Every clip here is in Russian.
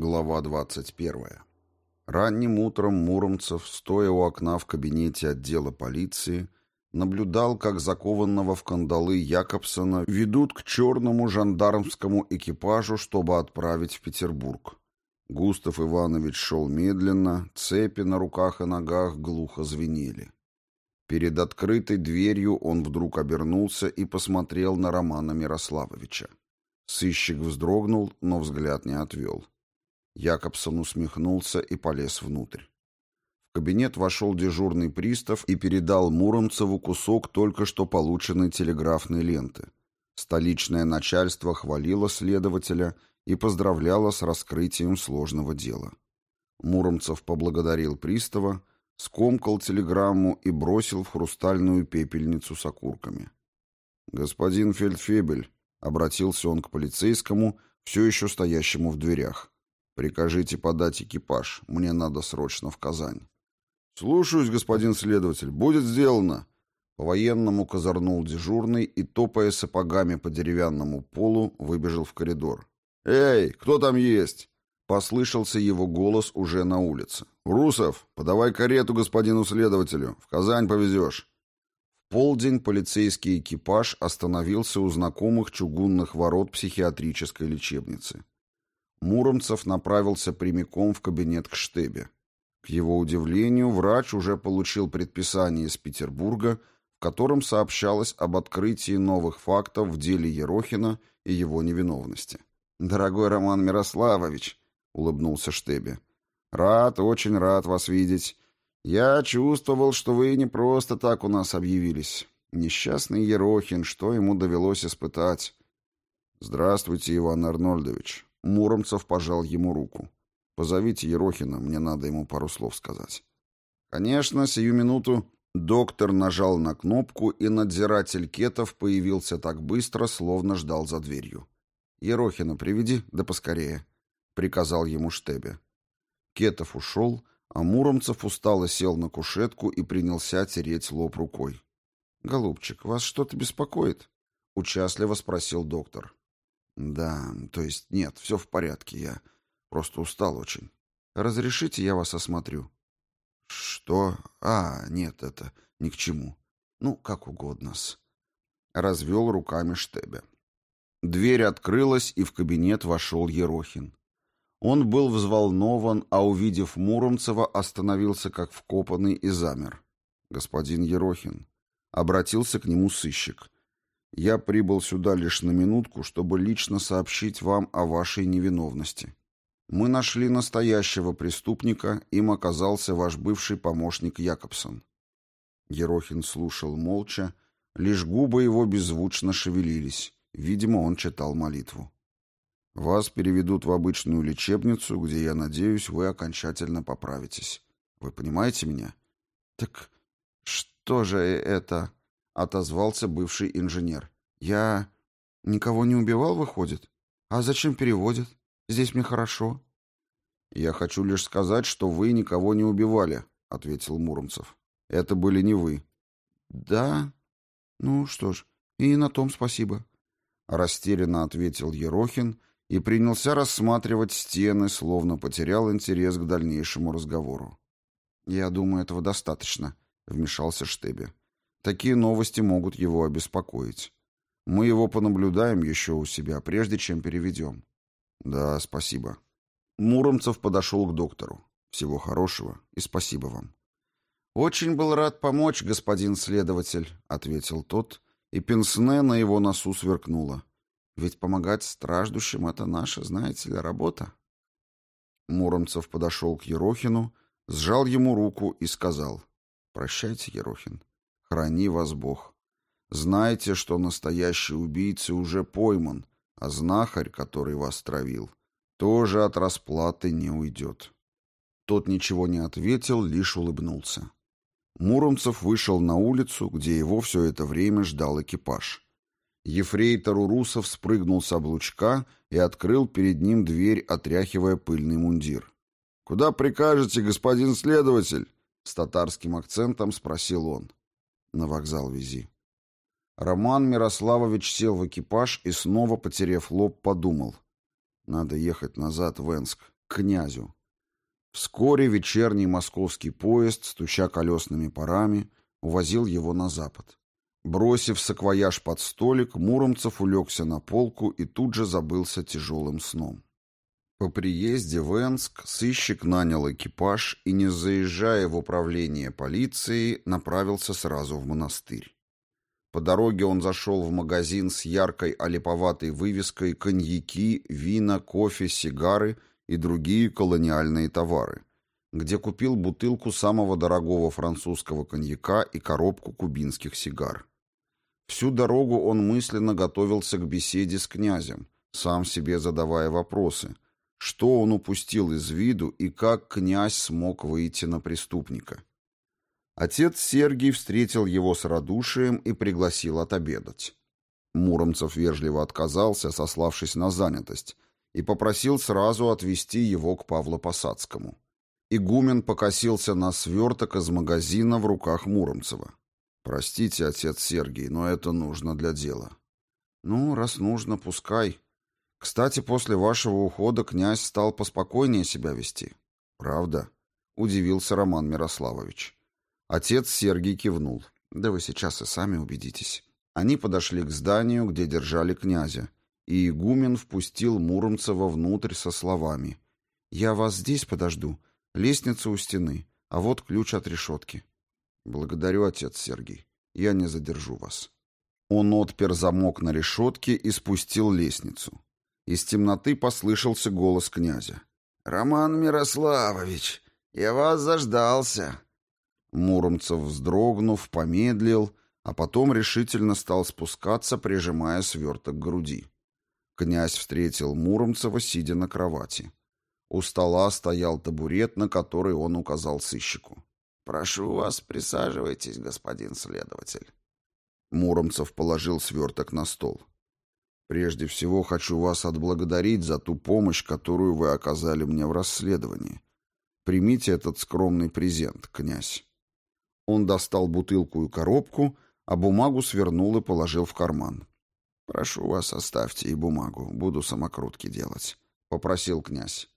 Глава 21. Ранним утром Муромцев, стоя у окна в кабинете отдела полиции, наблюдал, как закованного в кандалы Якобсона ведут к черному жандармскому экипажу, чтобы отправить в Петербург. Густав Иванович шел медленно, цепи на руках и ногах глухо звенели. Перед открытой дверью он вдруг обернулся и посмотрел на Романа Мирославовича. Сыщик вздрогнул, но взгляд не отвел. Якобсон усмехнулся и полез внутрь. В кабинет вошел дежурный пристав и передал Муромцеву кусок только что полученной телеграфной ленты. Столичное начальство хвалило следователя и поздравляло с раскрытием сложного дела. Муромцев поблагодарил пристава, скомкал телеграмму и бросил в хрустальную пепельницу с окурками. «Господин Фельдфебель», — обратился он к полицейскому, все еще стоящему в дверях, «Прикажите подать экипаж. Мне надо срочно в Казань». «Слушаюсь, господин следователь. Будет сделано». По-военному козырнул дежурный и, топая сапогами по деревянному полу, выбежал в коридор. «Эй, кто там есть?» Послышался его голос уже на улице. «Русов, подавай карету господину следователю. В Казань повезешь». В полдень полицейский экипаж остановился у знакомых чугунных ворот психиатрической лечебницы. Муромцев направился прямиком в кабинет к Штебе. К его удивлению, врач уже получил предписание из Петербурга, в котором сообщалось об открытии новых фактов в деле Ерохина и его невиновности. «Дорогой Роман Мирославович», — улыбнулся Штебе, — «рад, очень рад вас видеть. Я чувствовал, что вы не просто так у нас объявились. Несчастный Ерохин, что ему довелось испытать?» «Здравствуйте, Иван Арнольдович. Муромцев пожал ему руку. «Позовите Ерохина, мне надо ему пару слов сказать». «Конечно, сию минуту». Доктор нажал на кнопку, и надзиратель Кетов появился так быстро, словно ждал за дверью. «Ерохина приведи, да поскорее», — приказал ему Штебе. Кетов ушел, а Муромцев устало сел на кушетку и принялся тереть лоб рукой. «Голубчик, вас что-то беспокоит?» — участливо спросил доктор. «Да, то есть нет, все в порядке, я просто устал очень. Разрешите, я вас осмотрю?» «Что? А, нет, это ни к чему. Ну, как угодно-с». Развел руками Штебе. Дверь открылась, и в кабинет вошел Ерохин. Он был взволнован, а, увидев Муромцева, остановился как вкопанный и замер. «Господин Ерохин», — обратился к нему сыщик, я прибыл сюда лишь на минутку, чтобы лично сообщить вам о вашей невиновности. Мы нашли настоящего преступника, им оказался ваш бывший помощник Якобсон. Ерохин слушал молча, лишь губы его беззвучно шевелились. Видимо, он читал молитву. Вас переведут в обычную лечебницу, где, я надеюсь, вы окончательно поправитесь. Вы понимаете меня? Так что же это? Отозвался бывший инженер. Я никого не убивал, выходит? А зачем переводят? Здесь мне хорошо. Я хочу лишь сказать, что вы никого не убивали, ответил Муромцев. Это были не вы. Да? Ну что ж, и на том спасибо. Растерянно ответил Ерохин и принялся рассматривать стены, словно потерял интерес к дальнейшему разговору. «Я думаю, этого достаточно», — вмешался Штебе. Такие новости могут его обеспокоить. Мы его понаблюдаем еще у себя, прежде чем переведем. Да, спасибо. Муромцев подошел к доктору. Всего хорошего и спасибо вам. Очень был рад помочь, господин следователь, ответил тот, и пенсне на его носу сверкнуло. Ведь помогать страждущим — это наша, знаете ли, работа. Муромцев подошел к Ерохину, сжал ему руку и сказал, «Прощайте, Ерохин, Храни вас Бог. Знайте, что настоящий убийца уже пойман, а знахарь, который вас травил, тоже от расплаты не уйдет. Тот ничего не ответил, лишь улыбнулся. Муромцев вышел на улицу, где его все это время ждал экипаж. Ефрейтор Урусов спрыгнул с облучка и открыл перед ним дверь, отряхивая пыльный мундир. «Куда прикажете, господин следователь?» С татарским акцентом спросил он. На вокзал вези. Роман Мирославович сел в экипаж и снова, потеряв лоб, подумал. Надо ехать назад в Энск. к князю. Вскоре вечерний московский поезд, стуча колесными парами, увозил его на запад. Бросив саквояж под столик, Муромцев улегся на полку и тут же забылся тяжелым сном. По приезде в Энск сыщик нанял экипаж и, не заезжая в управление полиции, направился сразу в монастырь. По дороге он зашел в магазин с яркой олиповатой вывеской «Коньяки, вина, кофе, сигары» и другие колониальные товары, где купил бутылку самого дорогого французского коньяка и коробку кубинских сигар. Всю дорогу он мысленно готовился к беседе с князем, сам себе задавая вопросы, что он упустил из виду и как князь смог выйти на преступника. Отец Сергий встретил его с радушием и пригласил отобедать. Муромцев вежливо отказался, сославшись на занятость, и попросил сразу отвезти его к Павлу-Посадскому. Игумен покосился на сверток из магазина в руках Муромцева. «Простите, отец Сергий, но это нужно для дела». «Ну, раз нужно, пускай. Кстати, после вашего ухода князь стал поспокойнее себя вести». «Правда?» — удивился Роман Мирославович. Отец Сергий кивнул. «Да вы сейчас и сами убедитесь». Они подошли к зданию, где держали князя, и игумен впустил Муромцева внутрь со словами. «Я вас здесь подожду. Лестница у стены, а вот ключ от решетки». «Благодарю, отец Сергий. Я не задержу вас». Он отпер замок на решетке и спустил лестницу. Из темноты послышался голос князя. «Роман Мирославович, я вас заждался». Муромцев, вздрогнув, помедлил, а потом решительно стал спускаться, прижимая сверток к груди. Князь встретил Муромцева, сидя на кровати. У стола стоял табурет, на который он указал сыщику. «Прошу вас, присаживайтесь, господин следователь». Муромцев положил сверток на стол. «Прежде всего хочу вас отблагодарить за ту помощь, которую вы оказали мне в расследовании. Примите этот скромный презент, князь». Он достал бутылку и коробку, а бумагу свернул и положил в карман. «Прошу вас, оставьте и бумагу, буду самокрутки делать», — попросил князь.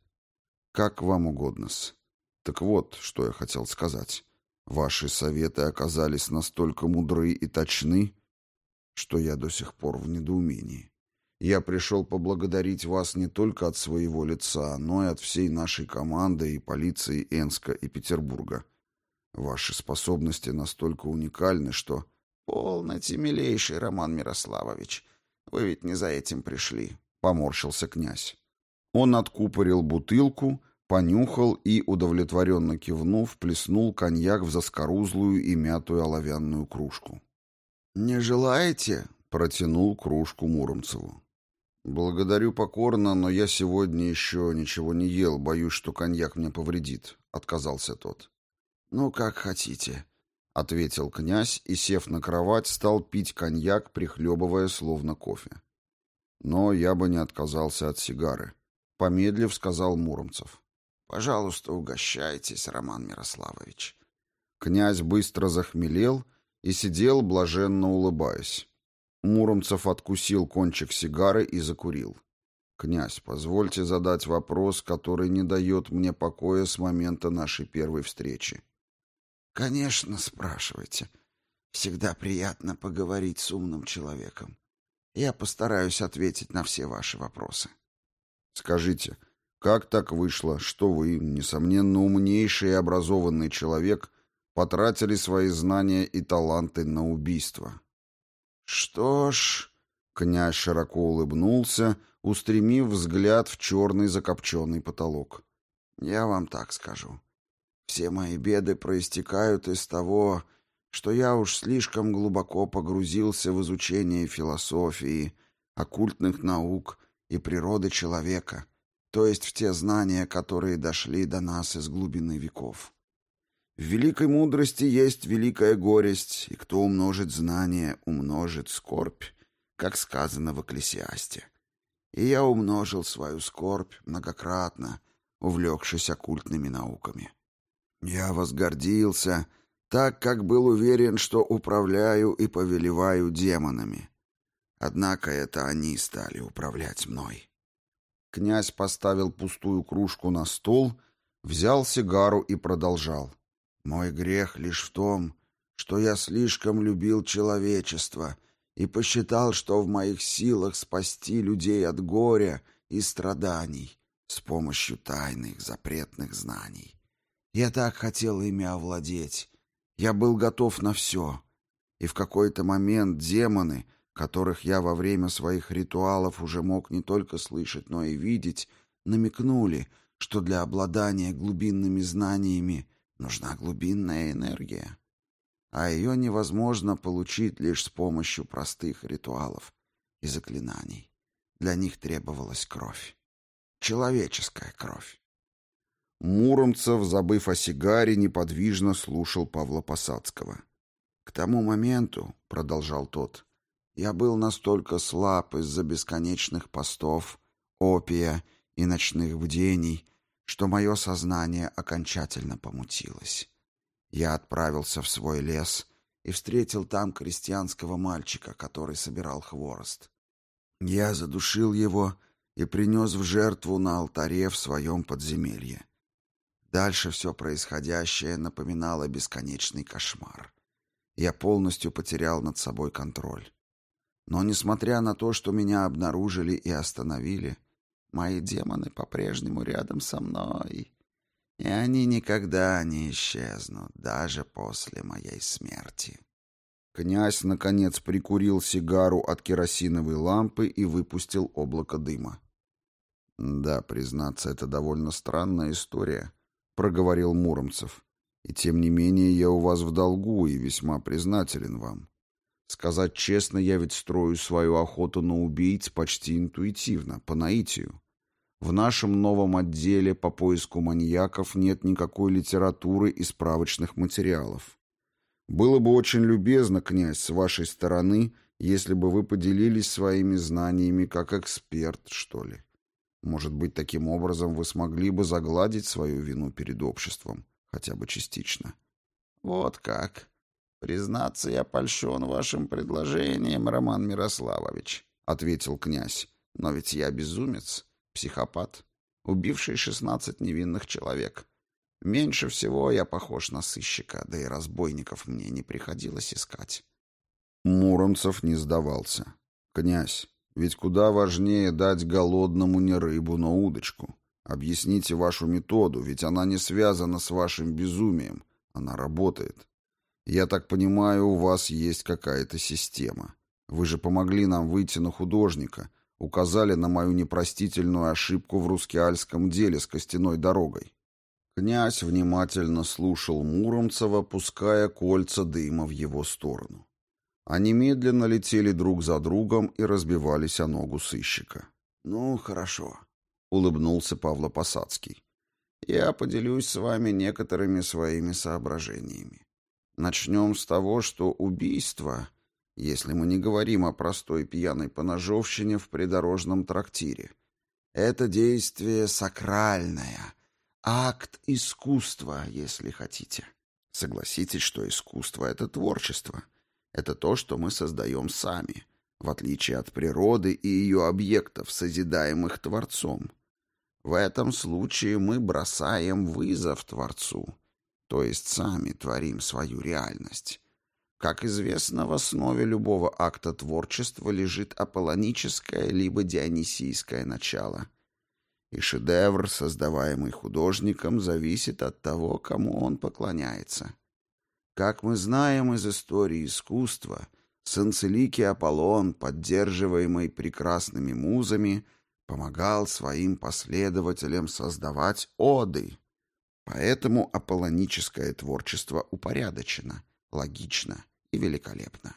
«Как вам угодно-с. Так вот, что я хотел сказать. Ваши советы оказались настолько мудры и точны, что я до сих пор в недоумении. Я пришел поблагодарить вас не только от своего лица, но и от всей нашей команды и полиции Энска и Петербурга. Ваши способности настолько уникальны, что... Полноте, милейший Роман Мирославович. Вы ведь не за этим пришли, — поморщился князь. Он откупорил бутылку, понюхал и, удовлетворенно кивнув, плеснул коньяк в заскорузлую и мятую оловянную кружку. «Не желаете?» — протянул кружку Муромцеву. «Благодарю покорно, но я сегодня еще ничего не ел, боюсь, что коньяк мне повредит», — отказался тот. «Ну, как хотите», — ответил князь и, сев на кровать, стал пить коньяк, прихлебывая словно кофе. «Но я бы не отказался от сигары», — помедлив сказал Муромцев. «Пожалуйста, угощайтесь, Роман Мирославович». Князь быстро захмелел и сидел, блаженно улыбаясь. Муромцев откусил кончик сигары и закурил. «Князь, позвольте задать вопрос, который не дает мне покоя с момента нашей первой встречи. «Конечно, спрашивайте. Всегда приятно поговорить с умным человеком. Я постараюсь ответить на все ваши вопросы». «Скажите, как так вышло, что вы, несомненно, умнейший и образованный человек, потратили свои знания и таланты на убийство?» «Что ж...» — князь широко улыбнулся, устремив взгляд в черный закопченный потолок. «Я вам так скажу. Все мои беды проистекают из того, что я уж слишком глубоко погрузился в изучение философии, оккультных наук и природы человека, то есть в те знания, которые дошли до нас из глубины веков. В великой мудрости есть великая горесть, и кто умножит знания, умножит скорбь, как сказано в Экклесиасте. И я умножил свою скорбь многократно, увлекшись оккультными науками. Я возгордился, так как был уверен, что управляю и повелеваю демонами. Однако это они стали управлять мной. Князь поставил пустую кружку на стол, взял сигару и продолжал. «Мой грех лишь в том, что я слишком любил человечество и посчитал, что в моих силах спасти людей от горя и страданий с помощью тайных запретных знаний. Я так хотел ими овладеть. Я был готов на все. И в какой-то момент демоны, которых я во время своих ритуалов уже мог не только слышать, но и видеть, намекнули, что для обладания глубинными знаниями нужна глубинная энергия. А ее невозможно получить лишь с помощью простых ритуалов и заклинаний. Для них требовалась кровь. Человеческая кровь. Муромцев, забыв о сигаре, неподвижно слушал Павла Посадского. «К тому моменту, — продолжал тот, — я был настолько слаб из-за бесконечных постов, опия и ночных бдений, что мое сознание окончательно помутилось. Я отправился в свой лес и встретил там крестьянского мальчика, который собирал хворост. Я задушил его и принес в жертву на алтаре в своем подземелье. Дальше все происходящее напоминало бесконечный кошмар. Я полностью потерял над собой контроль. Но, несмотря на то, что меня обнаружили и остановили, мои демоны по-прежнему рядом со мной, и они никогда не исчезнут, даже после моей смерти. Князь, наконец, прикурил сигару от керосиновой лампы и выпустил облако дыма. «Да, признаться, это довольно странная история», — проговорил Муромцев. «И тем не менее я у вас в долгу и весьма признателен вам. Сказать честно, я ведь строю свою охоту на убийц почти интуитивно, по наитию. В нашем новом отделе по поиску маньяков нет никакой литературы и справочных материалов. Было бы очень любезно, князь, с вашей стороны, если бы вы поделились своими знаниями как эксперт, что ли. Может быть, таким образом вы смогли бы загладить свою вину перед обществом, хотя бы частично. Вот как. Признаться, я польщен вашим предложением, Роман Мирославович, ответил князь. Но ведь я безумец психопат, убивший шестнадцать невинных человек. Меньше всего я похож на сыщика, да и разбойников мне не приходилось искать. Муромцев не сдавался. «Князь, ведь куда важнее дать голодному не рыбу, но удочку. Объясните вашу методу, ведь она не связана с вашим безумием. Она работает. Я так понимаю, у вас есть какая-то система. Вы же помогли нам выйти на художника, указали на мою непростительную ошибку в русскиальском деле с костяной дорогой. Князь внимательно слушал Муромцева, пуская кольца дыма в его сторону. Они медленно летели друг за другом и разбивались о ногу сыщика. «Ну, хорошо», — улыбнулся Павло Посадский. «Я поделюсь с вами некоторыми своими соображениями. Начнем с того, что убийство если мы не говорим о простой пьяной поножовщине в придорожном трактире. Это действие сакральное, акт искусства, если хотите. Согласитесь, что искусство — это творчество. Это то, что мы создаем сами, в отличие от природы и ее объектов, созидаемых Творцом. В этом случае мы бросаем вызов Творцу, то есть сами творим свою реальность. Как известно, в основе любого акта творчества лежит аполлоническое либо дионисийское начало. И шедевр, создаваемый художником, зависит от того, кому он поклоняется. Как мы знаем из истории искусства, Санцеликий Аполлон, поддерживаемый прекрасными музами, помогал своим последователям создавать оды. Поэтому аполлоническое творчество упорядочено – логично и великолепно.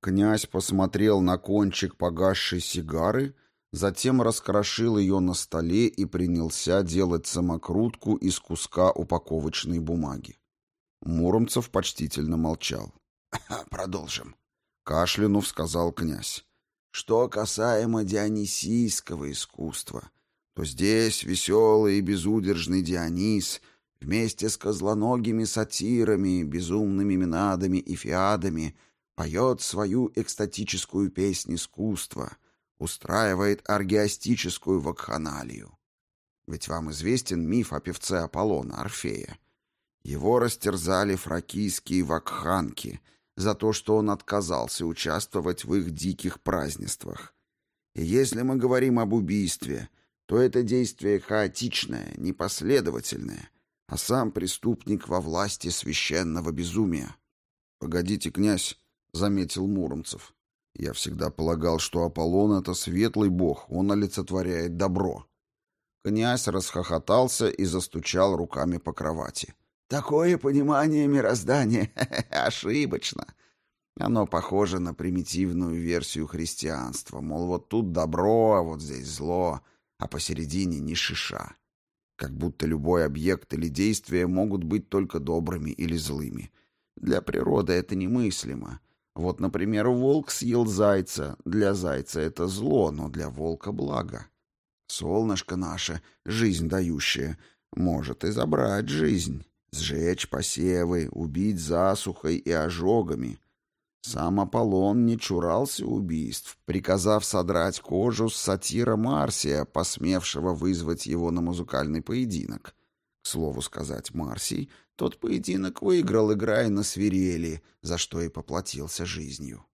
Князь посмотрел на кончик погасшей сигары, затем раскрошил ее на столе и принялся делать самокрутку из куска упаковочной бумаги. Муромцев почтительно молчал. «Продолжим», — кашлянув сказал князь. «Что касаемо дионисийского искусства, то здесь веселый и безудержный Дионис — вместе с козлоногими сатирами, безумными минадами и фиадами поет свою экстатическую песнь искусства, устраивает аргиастическую вакханалию. Ведь вам известен миф о певце Аполлона, Орфея. Его растерзали фракийские вакханки за то, что он отказался участвовать в их диких празднествах. И если мы говорим об убийстве, то это действие хаотичное, непоследовательное, а сам преступник во власти священного безумия. «Погодите, князь», — заметил Муромцев. «Я всегда полагал, что Аполлон — это светлый бог, он олицетворяет добро». Князь расхохотался и застучал руками по кровати. «Такое понимание мироздания ошибочно. Оно похоже на примитивную версию христианства, мол, вот тут добро, а вот здесь зло, а посередине ни шиша. Как будто любой объект или действие могут быть только добрыми или злыми. Для природы это немыслимо. Вот, например, волк съел зайца. Для зайца это зло, но для волка благо. Солнышко наше, жизнь дающее, может и забрать жизнь, сжечь посевы, убить засухой и ожогами. Сам Аполлон не чурался убийств, приказав содрать кожу с сатира Марсия, посмевшего вызвать его на музыкальный поединок. К слову сказать, Марсий тот поединок выиграл, играя на свирели, за что и поплатился жизнью.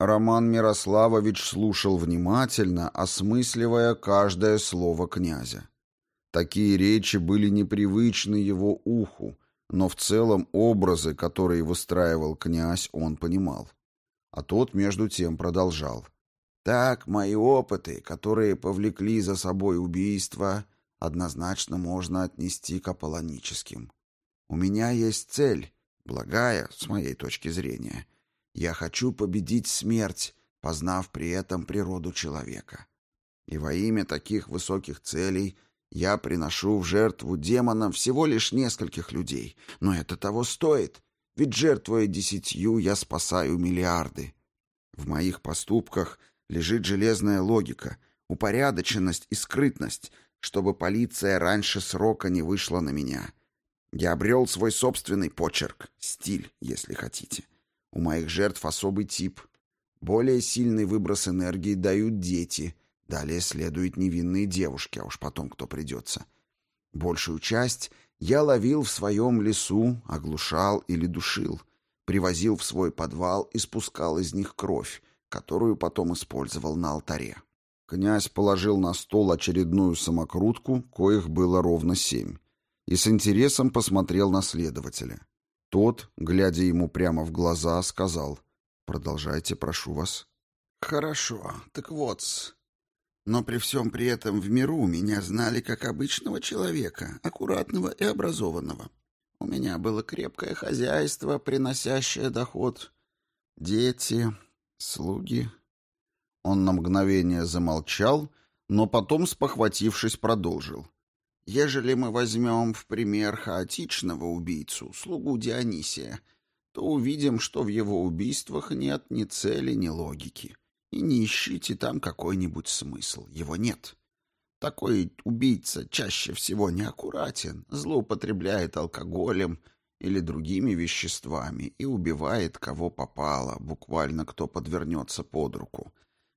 Роман Мирославович слушал внимательно, осмысливая каждое слово князя. Такие речи были непривычны его уху, но в целом образы, которые выстраивал князь, он понимал. А тот, между тем, продолжал. «Так, мои опыты, которые повлекли за собой убийство, однозначно можно отнести к аполлоническим. У меня есть цель, благая, с моей точки зрения. Я хочу победить смерть, познав при этом природу человека. И во имя таких высоких целей – я приношу в жертву демонам всего лишь нескольких людей, но это того стоит, ведь жертвуя десятью, я спасаю миллиарды. В моих поступках лежит железная логика, упорядоченность и скрытность, чтобы полиция раньше срока не вышла на меня. Я обрел свой собственный почерк, стиль, если хотите. У моих жертв особый тип. Более сильный выброс энергии дают дети, Далее следуют невинные девушки, а уж потом кто придется. Большую часть я ловил в своем лесу, оглушал или душил, привозил в свой подвал и спускал из них кровь, которую потом использовал на алтаре. Князь положил на стол очередную самокрутку, коих было ровно семь, и с интересом посмотрел на следователя. Тот, глядя ему прямо в глаза, сказал «Продолжайте, прошу вас». «Хорошо, так вот, но при всем при этом в миру меня знали как обычного человека, аккуратного и образованного. У меня было крепкое хозяйство, приносящее доход. Дети, слуги. Он на мгновение замолчал, но потом, спохватившись, продолжил. Ежели мы возьмем в пример хаотичного убийцу, слугу Дионисия, то увидим, что в его убийствах нет ни цели, ни логики. И не ищите там какой-нибудь смысл. Его нет. Такой убийца чаще всего неаккуратен, злоупотребляет алкоголем или другими веществами и убивает кого попало, буквально кто подвернется под руку.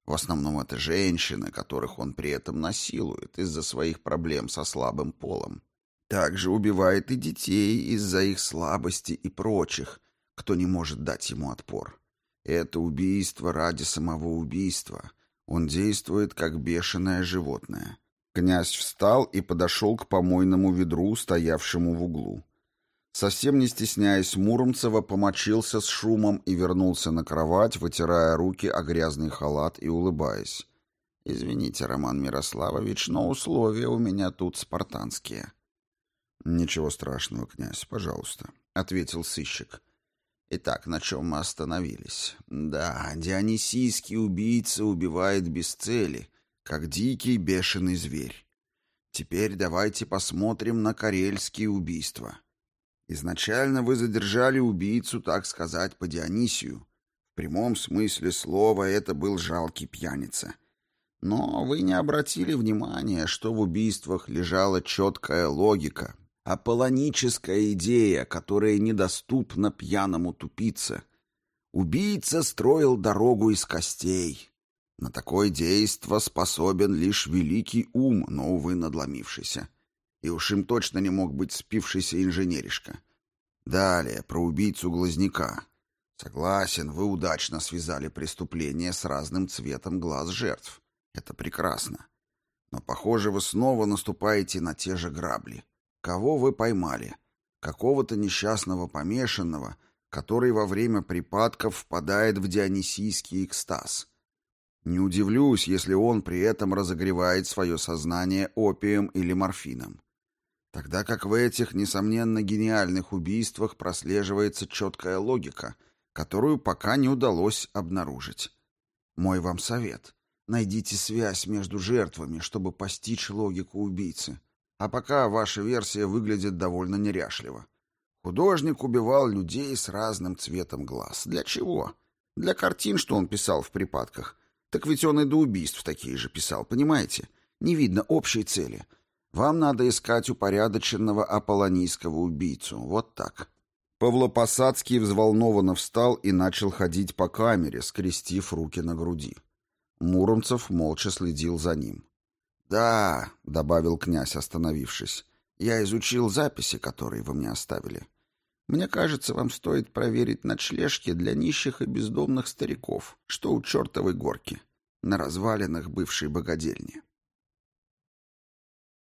В основном это женщины, которых он при этом насилует из-за своих проблем со слабым полом. Также убивает и детей из-за их слабости и прочих, кто не может дать ему отпор. Это убийство ради самого убийства. Он действует как бешеное животное. Князь встал и подошел к помойному ведру, стоявшему в углу. Совсем не стесняясь Муромцева, помочился с шумом и вернулся на кровать, вытирая руки о грязный халат и улыбаясь. «Извините, Роман Мирославович, но условия у меня тут спартанские». «Ничего страшного, князь, пожалуйста», — ответил сыщик. Итак, на чем мы остановились? Да, дионисийский убийца убивает без цели, как дикий бешеный зверь. Теперь давайте посмотрим на карельские убийства. Изначально вы задержали убийцу, так сказать, по Дионисию. В прямом смысле слова это был жалкий пьяница. Но вы не обратили внимания, что в убийствах лежала четкая логика, Аполлоническая идея, которая недоступна пьяному тупице. Убийца строил дорогу из костей. На такое действо способен лишь великий ум, но, увы, надломившийся. И уж им точно не мог быть спившийся инженеришка. Далее, про убийцу Глазняка. Согласен, вы удачно связали преступление с разным цветом глаз жертв. Это прекрасно. Но, похоже, вы снова наступаете на те же грабли. Кого вы поймали? Какого-то несчастного помешанного, который во время припадков впадает в дионисийский экстаз. Не удивлюсь, если он при этом разогревает свое сознание опием или морфином. Тогда как в этих, несомненно, гениальных убийствах прослеживается четкая логика, которую пока не удалось обнаружить. Мой вам совет. Найдите связь между жертвами, чтобы постичь логику убийцы. А пока ваша версия выглядит довольно неряшливо. Художник убивал людей с разным цветом глаз. Для чего? Для картин, что он писал в припадках. Так ведь он и до убийств такие же писал, понимаете? Не видно общей цели. Вам надо искать упорядоченного аполлонийского убийцу. Вот так. Павлопосадский взволнованно встал и начал ходить по камере, скрестив руки на груди. Муромцев молча следил за ним. «Да», — добавил князь, остановившись, — «я изучил записи, которые вы мне оставили. Мне кажется, вам стоит проверить ночлежки для нищих и бездомных стариков, что у чертовой горки, на развалинах бывшей богадельни».